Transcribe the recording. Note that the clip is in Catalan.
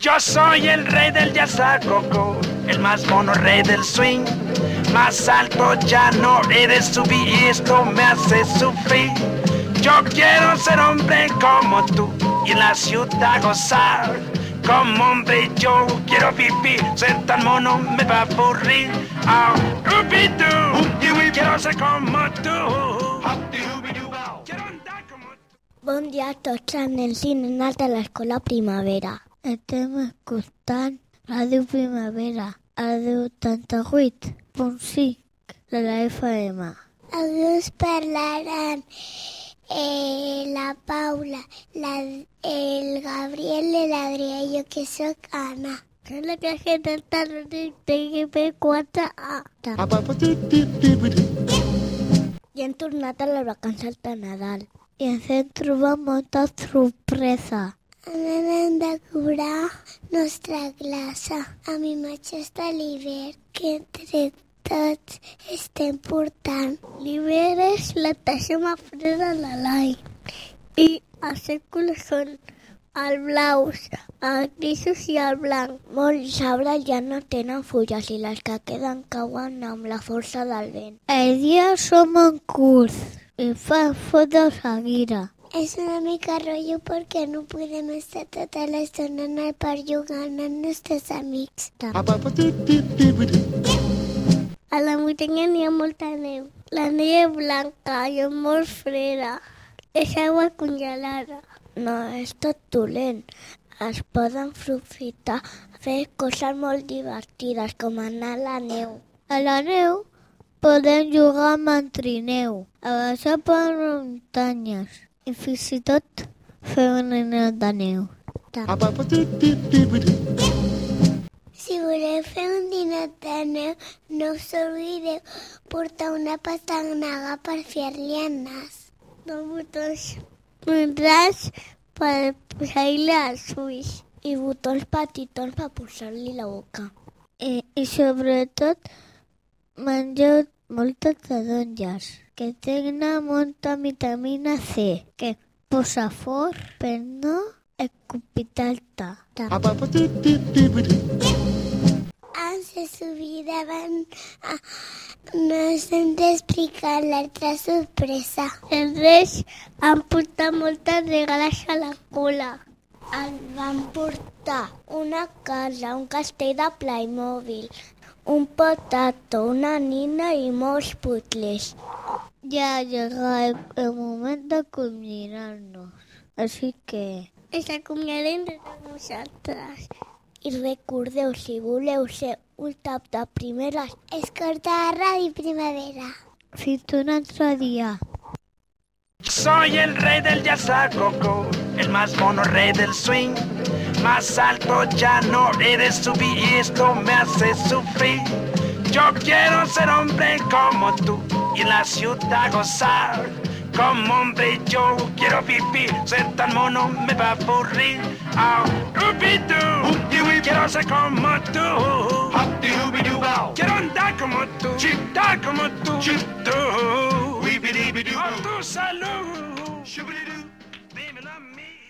Yo soy el rey del jazz coco, el más mono rey del swing. Más alto ya no de subir y esto me hace sufrir. Yo quiero ser hombre como tú y en la ciudad gozar. Como hombre yo quiero vivir, ser tan mono me va a aburrir. Ubidu, quiero ser como tú. Bon dia a tots en el cine de l'Escola Primavera. Estem escoltant Ràdio Primavera, a 88.5 de la FM. Avui us parlaran eh, la Paula, la, el Gabriel i l'Adrià, jo que sóc Anna. Soy la talón de TGP4A. I hem tornat a les vacances de Nadal i ens hem trobat molta sorpresa. Anem a decorar nostra classe amb imatges de l'hivern que entre tots estem portant. L'hivern és la taxa més freda de l'any i els círculs són el blaus, el grisos i el blanc. Molts arbres ja no tenen fulles i les que queden cauen amb la força del vent. Els dies són en curs i fan fotos a gira. És una mica rotllo perquè no podem estar tota l'estona en el parc jugant amb nostres amics. A la muntanya n'hi ha molta neu. La neu és blanca i és molt freda. És aigua congelada. No és tot dolent. Es poden aprofitar fer coses molt divertides, com anar a la neu. A la neu podem jugar amb en trineu, a baixar per muntanyes i fins i tot fer una neu de neu. Si voleu fer un dinat de neu, no us oblideu portar una pastanaga per fer-li el nas. Dos botons muntats per posar-li els ulls i botons petitons per posar-li la boca. I, i sobretot mengeu moltes taronges que tenen molta vitamina C que posa fort per no escopir-te. Ens se oblidaven a... no ens hem d'explicar l'altra sorpresa. Els reis han portat moltes regales a la cola. El van portar una casa, un castell de Playmobil, un potato, una nina i molts putles. Ja ha llegat el, el moment de culminar-nos. Així que... Ens acomiadem de vosaltres. I recordeu, si voleu ser un tap de primeres, Escolta Ràdio Primavera. fins un altre dia. Soy el rey del jazz coco, el más mono rey del swing. Más alto ya no he de subir y esto me hace sufrir. Yo quiero ser hombre como tú y en la ciudad gozar. Como hombre yo quiero vivir, ser tan mono me va a aburrir. Ubidu, quiero ser como tú. Quiero andar como tú, andar como tú. Por tu salud, baby, love me.